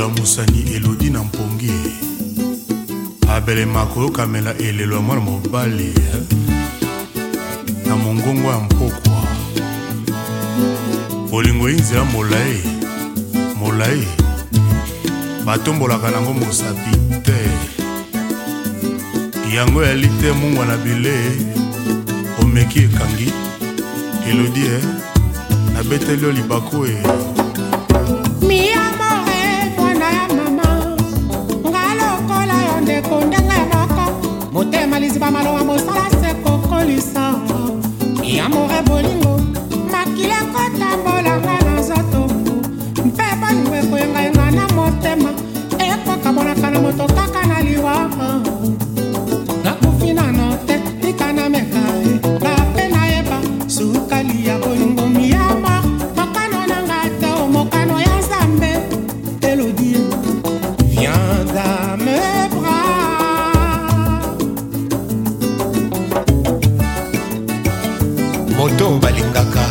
molamusani elodi na mpongi abelema koyokamela elelo ya mwana mobali eh? na mongongo ya mpokwa bolingo ye nzela molai molai batombolaka nango mosapi te yango yali te mungwa na bile omeki ekangi elodi e eh? nabeteli yo libako e balingaka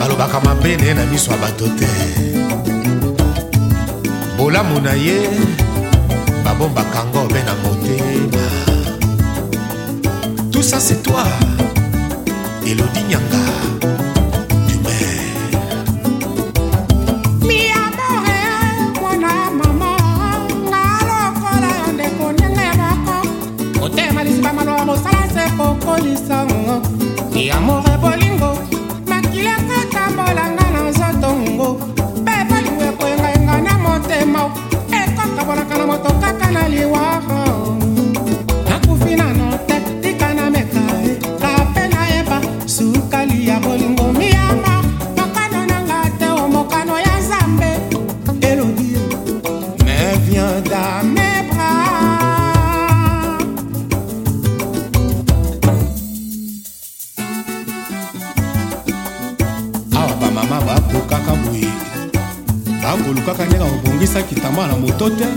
balobaka mabele na miso ya bato te bolamu na ye babombaka ngo mpe na motema tout ça c'est toi elodi nyanga kolisa yamore bolingo makilaka kabolanga na nzoto ngo bebalingo ekwengaenga na motema ekakabolaka na moto kaka na liwara nakufi nano te tika na meka e, kape nayeba sukali ya bolingo kolukaka ndenge akobongisa kitamba na moto te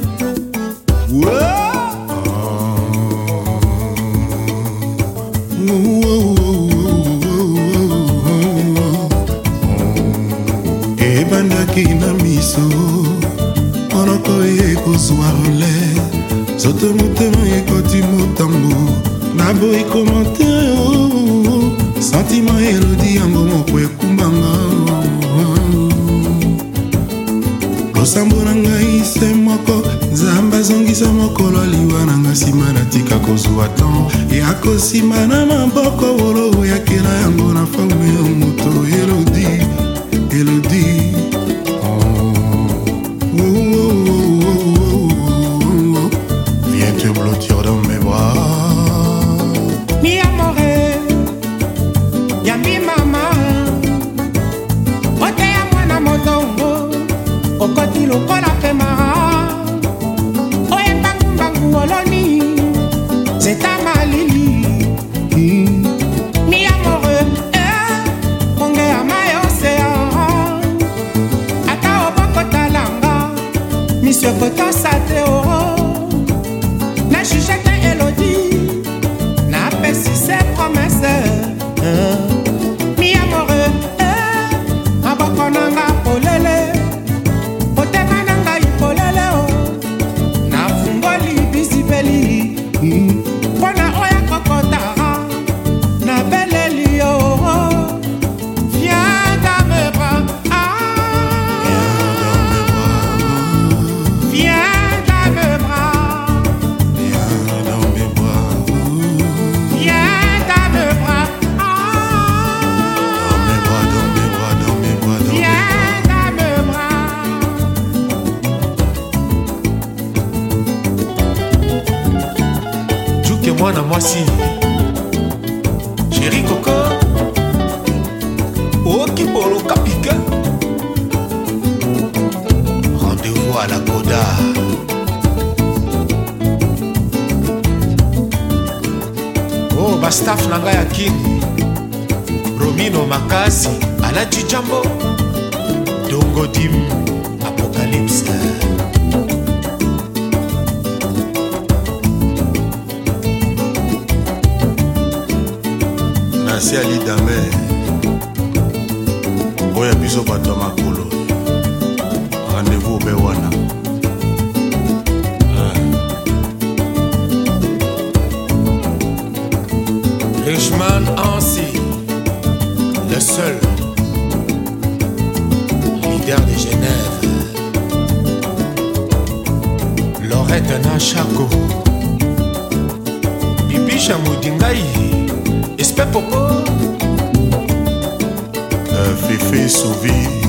ebandaki na miso monoko ekozwa rele soto motema ekoti motango naboyi komantere oh, oh, oh. santima elodi nsima natika kozwa tan yakosima na maboko wolo oyakela yango na forme yo moto elodi elodi Viens te blottir dans mes bras Mi amore, ya mi mama Ote ya mwana motongo Okoti lokola c'est à malili mm. mi amoureux eh, mongeya mayosea ata obokotala nga miso ekotosate o oh. ke mwana mwasi sheri koko okiboloka pike rendez-vous à la koda o oh, bastaf na ngai ya kini romino makasi alati jambo dongodim apocalypse place ya lidamer oyo biso bato ya makolo rendez-vous obe wana ah. richman ansi le seul leader de genève lorette na chaco bibicha modingai Espère pour fait Fifi sauve